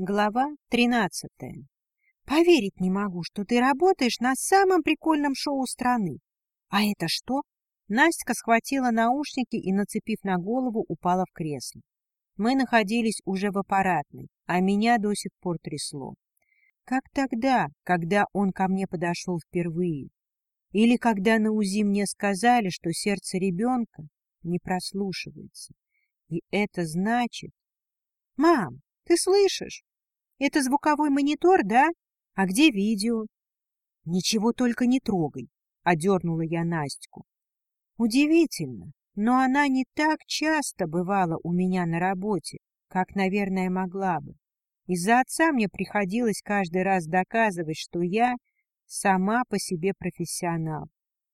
Глава тринадцатая. Поверить не могу, что ты работаешь на самом прикольном шоу страны. А это что? Настя схватила наушники и, нацепив на голову, упала в кресло. Мы находились уже в аппаратной, а меня до сих пор трясло. Как тогда, когда он ко мне подошел впервые? Или когда на УЗИ мне сказали, что сердце ребенка не прослушивается. И это значит... Мам, ты слышишь? Это звуковой монитор, да? А где видео? Ничего только не трогай, одернула я Настю. Удивительно, но она не так часто бывала у меня на работе, как, наверное, могла бы. Из-за отца мне приходилось каждый раз доказывать, что я сама по себе профессионал.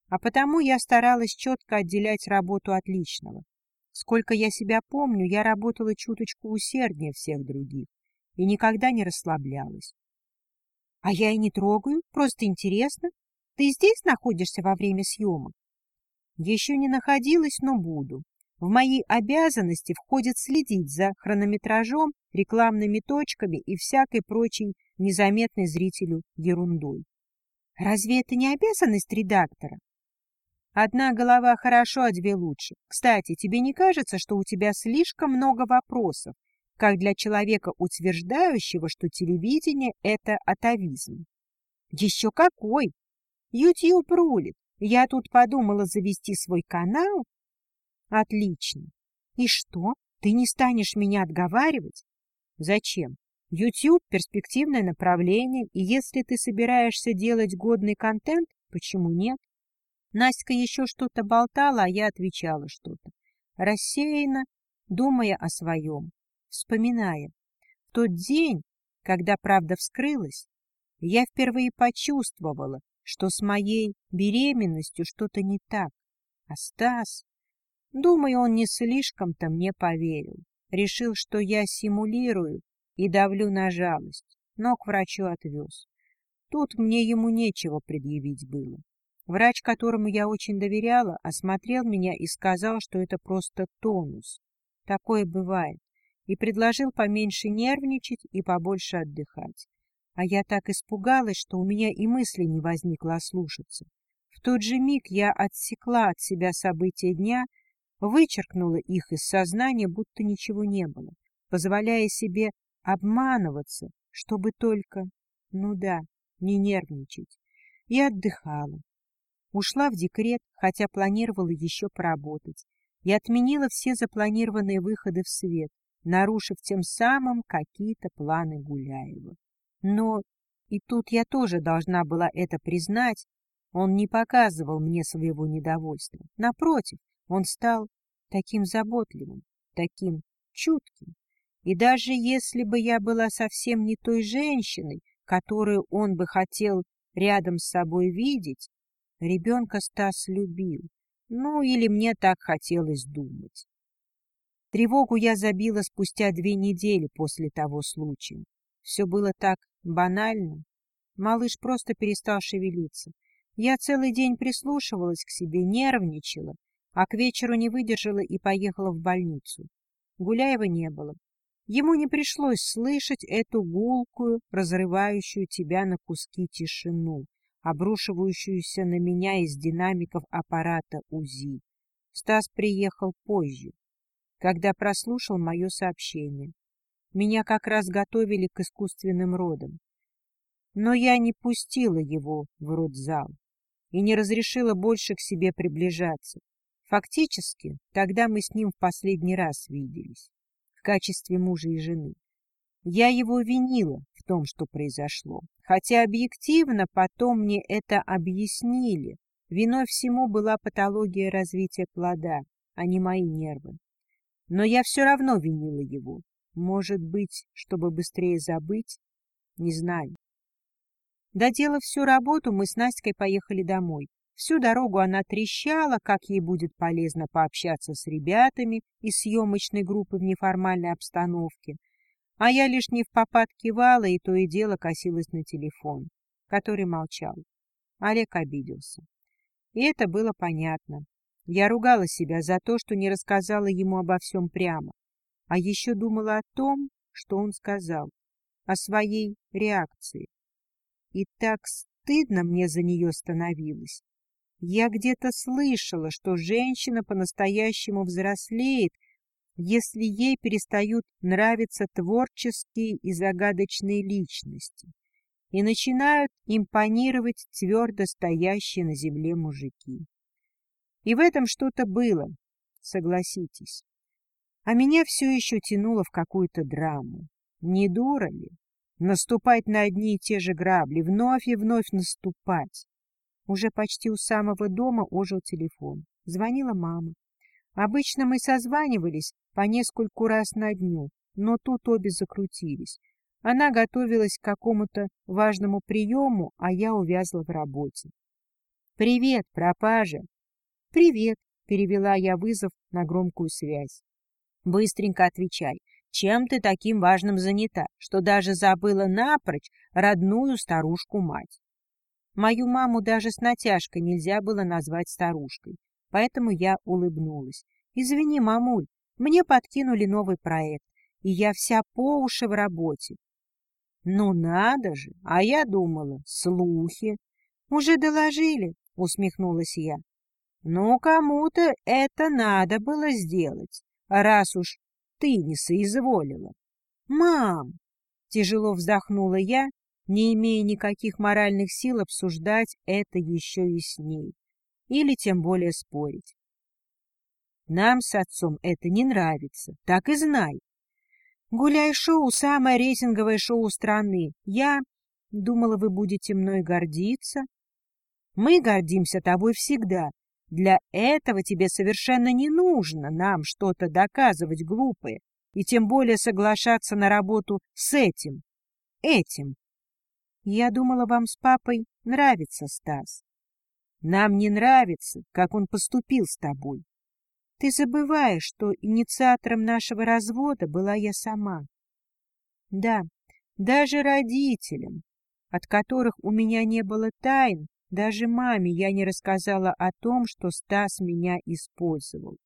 А потому я старалась четко отделять работу от личного. Сколько я себя помню, я работала чуточку усерднее всех других и никогда не расслаблялась. — А я и не трогаю, просто интересно. Ты здесь находишься во время съемок? — Еще не находилась, но буду. В мои обязанности входит следить за хронометражом, рекламными точками и всякой прочей незаметной зрителю ерундой. Разве это не обязанность редактора? Одна голова хорошо, а две лучше. Кстати, тебе не кажется, что у тебя слишком много вопросов, как для человека, утверждающего, что телевидение — это атовизм. Еще какой! YouTube рулит. Я тут подумала завести свой канал. Отлично. И что, ты не станешь меня отговаривать? Зачем? YouTube — перспективное направление, и если ты собираешься делать годный контент, почему нет? Настя еще что-то болтала, а я отвечала что-то. Рассеянно, думая о своем вспоминая. В тот день, когда правда вскрылась, я впервые почувствовала, что с моей беременностью что-то не так. А Стас... Думаю, он не слишком-то мне поверил. Решил, что я симулирую и давлю на жалость, но к врачу отвез. Тут мне ему нечего предъявить было. Врач, которому я очень доверяла, осмотрел меня и сказал, что это просто тонус. Такое бывает и предложил поменьше нервничать и побольше отдыхать. А я так испугалась, что у меня и мысли не возникло ослушаться. В тот же миг я отсекла от себя события дня, вычеркнула их из сознания, будто ничего не было, позволяя себе обманываться, чтобы только, ну да, не нервничать. И отдыхала. Ушла в декрет, хотя планировала еще поработать, и отменила все запланированные выходы в свет, нарушив тем самым какие-то планы Гуляева. Но и тут я тоже должна была это признать, он не показывал мне своего недовольства. Напротив, он стал таким заботливым, таким чутким. И даже если бы я была совсем не той женщиной, которую он бы хотел рядом с собой видеть, ребенка Стас любил. Ну, или мне так хотелось думать. Тревогу я забила спустя две недели после того случая. Все было так банально. Малыш просто перестал шевелиться. Я целый день прислушивалась к себе, нервничала, а к вечеру не выдержала и поехала в больницу. Гуляева не было. Ему не пришлось слышать эту гулкую, разрывающую тебя на куски тишину, обрушивающуюся на меня из динамиков аппарата УЗИ. Стас приехал позже когда прослушал мое сообщение. Меня как раз готовили к искусственным родам. Но я не пустила его в родзал и не разрешила больше к себе приближаться. Фактически, тогда мы с ним в последний раз виделись, в качестве мужа и жены. Я его винила в том, что произошло, хотя объективно потом мне это объяснили. Виной всему была патология развития плода, а не мои нервы. Но я все равно винила его. Может быть, чтобы быстрее забыть? Не знаю. Доделав всю работу, мы с Настей поехали домой. Всю дорогу она трещала, как ей будет полезно пообщаться с ребятами из съемочной группы в неформальной обстановке. А я лишь не в попад кивала и то и дело косилась на телефон, который молчал. Олег обиделся. И это было понятно. Я ругала себя за то, что не рассказала ему обо всем прямо, а еще думала о том, что он сказал. о своей реакции. И так стыдно мне за нее становилось. Я где-то слышала, что женщина по-настоящему взрослеет, если ей перестают нравиться творческие и загадочные личности, и начинают импонировать твердо стоящие на земле мужики. И в этом что-то было, согласитесь. А меня все еще тянуло в какую-то драму. Не дура ли? Наступать на одни и те же грабли, вновь и вновь наступать. Уже почти у самого дома ожил телефон. Звонила мама. Обычно мы созванивались по нескольку раз на дню, но тут обе закрутились. Она готовилась к какому-то важному приему, а я увязла в работе. «Привет, пропажа!» «Привет!» — перевела я вызов на громкую связь. «Быстренько отвечай, чем ты таким важным занята, что даже забыла напрочь родную старушку-мать?» Мою маму даже с натяжкой нельзя было назвать старушкой, поэтому я улыбнулась. «Извини, мамуль, мне подкинули новый проект, и я вся по уши в работе». «Ну надо же! А я думала, слухи!» «Уже доложили?» — усмехнулась я. «Ну, кому-то это надо было сделать, раз уж ты не соизволила». «Мам!» — тяжело вздохнула я не имея никаких моральных сил обсуждать это еще и с ней, или тем более спорить. Нам с отцом это не нравится, так и знай. Гуляй-шоу — самое рейтинговое шоу страны. Я думала, вы будете мной гордиться. Мы гордимся тобой всегда. Для этого тебе совершенно не нужно нам что-то доказывать глупое, и тем более соглашаться на работу с этим, этим. Я думала, вам с папой нравится Стас. Нам не нравится, как он поступил с тобой. Ты забываешь, что инициатором нашего развода была я сама. Да, даже родителям, от которых у меня не было тайн, даже маме я не рассказала о том, что Стас меня использовал.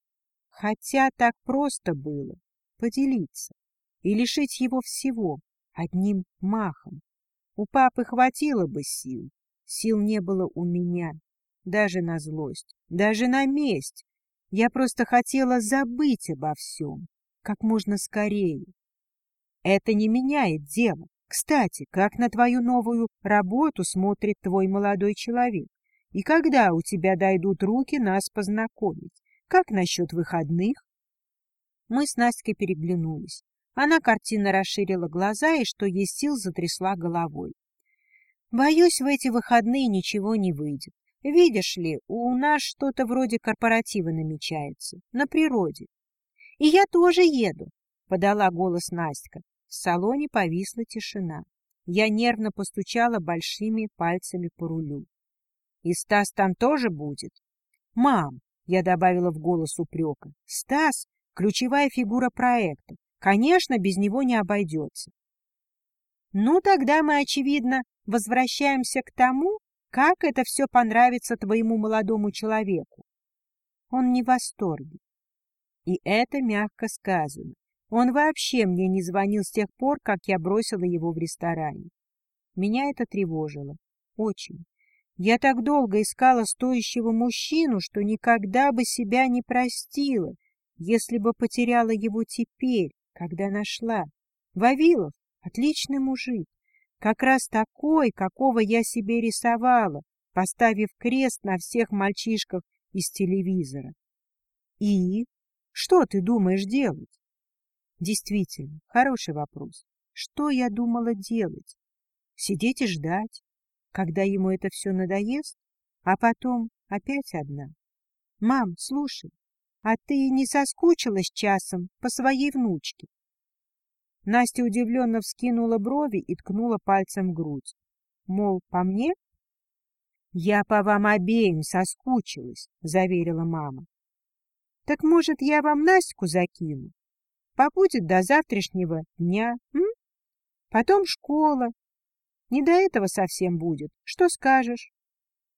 Хотя так просто было поделиться и лишить его всего одним махом. У папы хватило бы сил, сил не было у меня, даже на злость, даже на месть. Я просто хотела забыть обо всем, как можно скорее. Это не меняет дело. Кстати, как на твою новую работу смотрит твой молодой человек? И когда у тебя дойдут руки нас познакомить? Как насчет выходных? Мы с Настей переглянулись. Она картинно расширила глаза и, что есть сил, затрясла головой. Боюсь, в эти выходные ничего не выйдет. Видишь ли, у нас что-то вроде корпоратива намечается, на природе. И я тоже еду, — подала голос Настя. В салоне повисла тишина. Я нервно постучала большими пальцами по рулю. — И Стас там тоже будет? — Мам, — я добавила в голос упрека, — Стас — ключевая фигура проекта. Конечно, без него не обойдется. Ну, тогда мы, очевидно, возвращаемся к тому, как это все понравится твоему молодому человеку. Он не в восторге. И это мягко сказано. Он вообще мне не звонил с тех пор, как я бросила его в ресторане. Меня это тревожило. Очень. Я так долго искала стоящего мужчину, что никогда бы себя не простила, если бы потеряла его теперь, когда нашла. Вавилов — отличный мужик, как раз такой, какого я себе рисовала, поставив крест на всех мальчишках из телевизора. И что ты думаешь делать? Действительно, хороший вопрос. Что я думала делать? Сидеть и ждать, когда ему это все надоест, а потом опять одна. Мам, слушай, а ты не соскучилась часом по своей внучке? Настя удивленно вскинула брови и ткнула пальцем в грудь. Мол, по мне? Я по вам обеим соскучилась, заверила мама. Так, может, я вам Настю закину? Побудет до завтрашнего дня, м? Потом школа. Не до этого совсем будет. Что скажешь?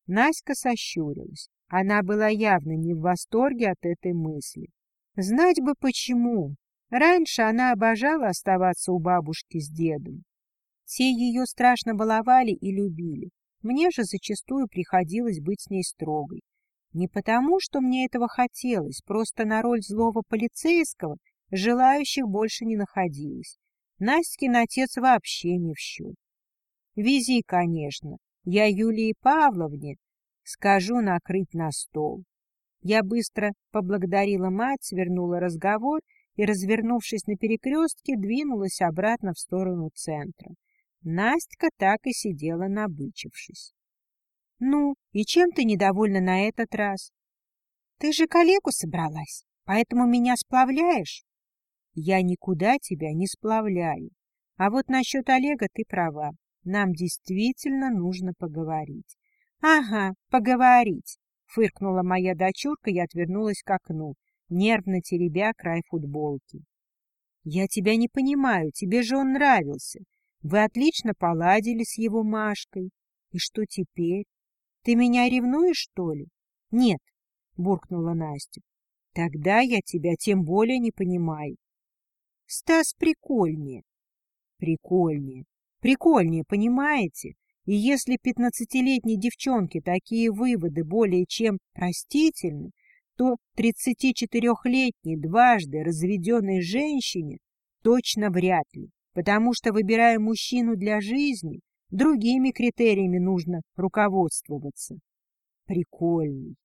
Наська сощурилась. Она была явно не в восторге от этой мысли. Знать бы почему. Раньше она обожала оставаться у бабушки с дедом. Все ее страшно баловали и любили. Мне же зачастую приходилось быть с ней строгой. Не потому, что мне этого хотелось, просто на роль злого полицейского желающих больше не находилось. Настькин отец вообще не в счет. Вези, конечно, я Юлии Павловне скажу накрыть на стол. Я быстро поблагодарила мать, свернула разговор и, развернувшись на перекрестке, двинулась обратно в сторону центра. Настя так и сидела, набычившись. — Ну, и чем ты недовольна на этот раз? — Ты же коллегу собралась, поэтому меня сплавляешь? — Я никуда тебя не сплавляю. А вот насчет Олега ты права. Нам действительно нужно поговорить. — Ага, поговорить, — фыркнула моя дочурка и отвернулась к окну, нервно теребя край футболки. — Я тебя не понимаю, тебе же он нравился. Вы отлично поладили с его Машкой. И что теперь? Ты меня ревнуешь, что ли? — Нет, — буркнула Настя. — Тогда я тебя тем более не понимаю. Стас прикольнее. Прикольнее. Прикольнее, понимаете? И если пятнадцатилетней девчонке такие выводы более чем простительны, то 34-летней дважды разведенной женщине точно вряд ли, потому что, выбирая мужчину для жизни, другими критериями нужно руководствоваться. Прикольный.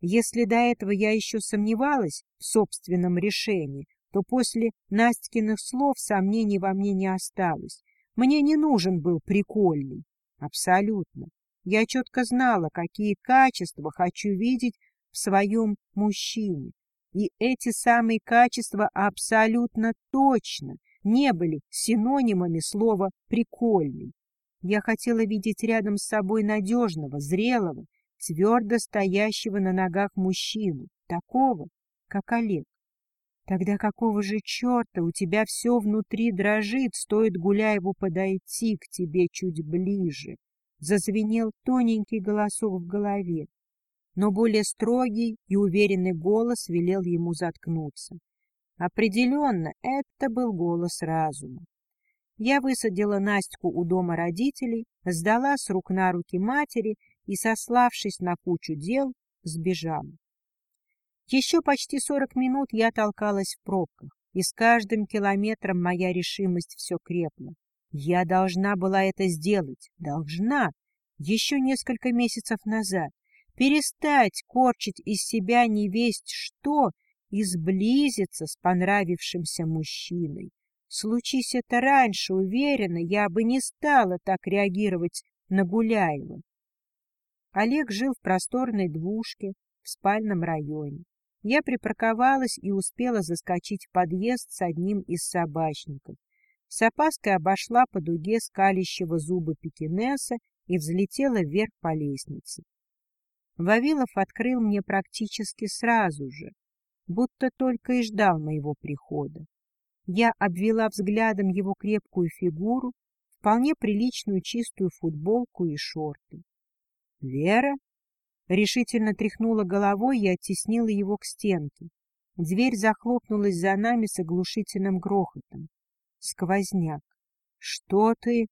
Если до этого я еще сомневалась в собственном решении, то после Настькиных слов сомнений во мне не осталось. Мне не нужен был прикольный. Абсолютно. Я четко знала, какие качества хочу видеть в своем мужчине. И эти самые качества абсолютно точно не были синонимами слова «прикольный». Я хотела видеть рядом с собой надежного, зрелого, твердо стоящего на ногах мужчину, такого, как Олег. Тогда какого же черта у тебя все внутри дрожит, стоит Гуляеву подойти к тебе чуть ближе? Зазвенел тоненький голосок в голове, но более строгий и уверенный голос велел ему заткнуться. Определенно, это был голос разума. Я высадила Настю у дома родителей, сдала с рук на руки матери и, сославшись на кучу дел, сбежала. Еще почти сорок минут я толкалась в пробках, и с каждым километром моя решимость все крепла. Я должна была это сделать, должна, еще несколько месяцев назад, перестать корчить из себя невесть что и сблизиться с понравившимся мужчиной. Случись это раньше, уверена, я бы не стала так реагировать на Гуляева. Олег жил в просторной двушке в спальном районе. Я припарковалась и успела заскочить в подъезд с одним из собачников. С опаской обошла по дуге скалящего зубы пекинеса и взлетела вверх по лестнице. Вавилов открыл мне практически сразу же, будто только и ждал моего прихода. Я обвела взглядом его крепкую фигуру, вполне приличную чистую футболку и шорты. — Вера? Решительно тряхнула головой и оттеснила его к стенке. Дверь захлопнулась за нами с оглушительным грохотом. Сквозняк. — Что ты?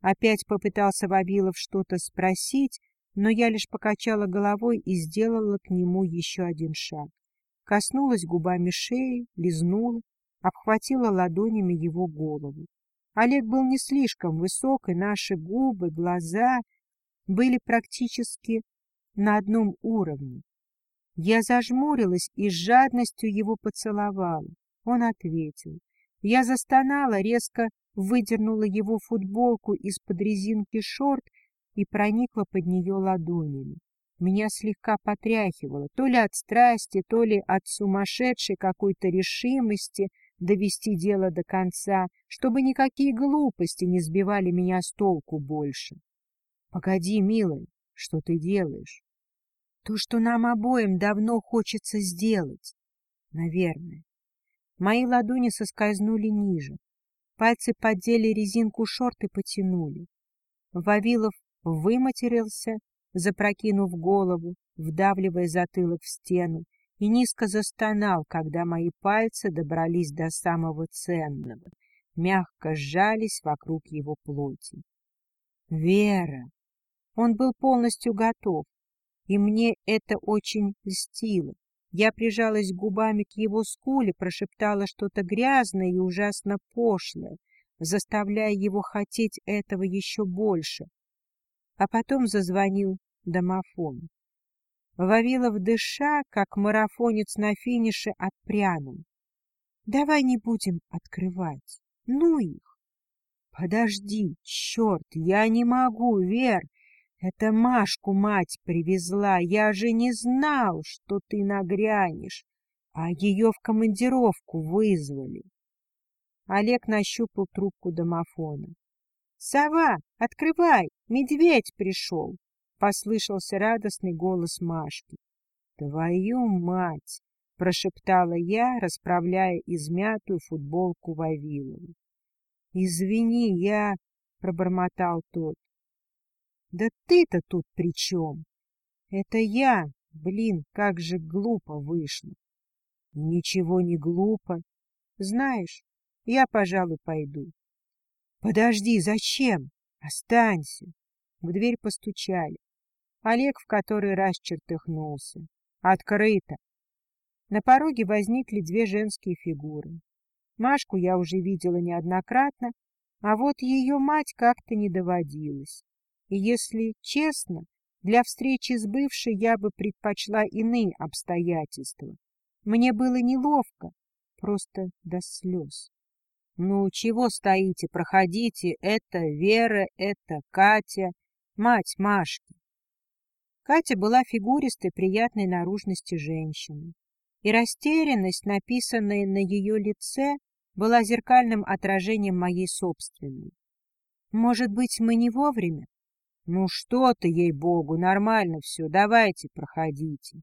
Опять попытался Вавилов что-то спросить, но я лишь покачала головой и сделала к нему еще один шаг. Коснулась губами шеи, лизнула, обхватила ладонями его голову. Олег был не слишком высок, и наши губы, глаза были практически на одном уровне. Я зажмурилась и с жадностью его поцеловала. Он ответил. Я застонала, резко выдернула его футболку из-под резинки шорт и проникла под нее ладонями. Меня слегка потряхивало, то ли от страсти, то ли от сумасшедшей какой-то решимости довести дело до конца, чтобы никакие глупости не сбивали меня с толку больше. — Погоди, милая, что ты делаешь? То, что нам обоим давно хочется сделать. Наверное. Мои ладони соскользнули ниже. Пальцы поддели резинку шорт и потянули. Вавилов выматерился, запрокинув голову, вдавливая затылок в стену, и низко застонал, когда мои пальцы добрались до самого ценного. мягко сжались вокруг его плоти. Вера! Он был полностью готов, и мне это очень льстило. Я прижалась губами к его скуле, прошептала что-то грязное и ужасно пошлое, заставляя его хотеть этого еще больше. А потом зазвонил домофон. Вавилов дыша, как марафонец на финише, отпрянул. — Давай не будем открывать. Ну их! — Подожди, черт, я не могу, Вер! Это Машку мать привезла, я же не знал, что ты нагрянешь, а ее в командировку вызвали. Олег нащупал трубку домофона. — Сова, открывай, медведь пришел! — послышался радостный голос Машки. — Твою мать! — прошептала я, расправляя измятую футболку Вавилова. — Извини, я... — пробормотал тот. Да ты-то тут при чем? Это я, блин, как же глупо вышло. Ничего не глупо. Знаешь, я, пожалуй, пойду. Подожди, зачем? Останься. В дверь постучали. Олег в который раз чертыхнулся. Открыто. На пороге возникли две женские фигуры. Машку я уже видела неоднократно, а вот ее мать как-то не доводилась. И если честно, для встречи с бывшей я бы предпочла иные обстоятельства. Мне было неловко, просто до слез. Ну, чего стоите, проходите, это Вера, это Катя, мать Машки. Катя была фигуристой, приятной наружности женщины. И растерянность, написанная на ее лице, была зеркальным отражением моей собственной. Может быть, мы не вовремя? Ну что ты, ей-богу, нормально все, давайте, проходите.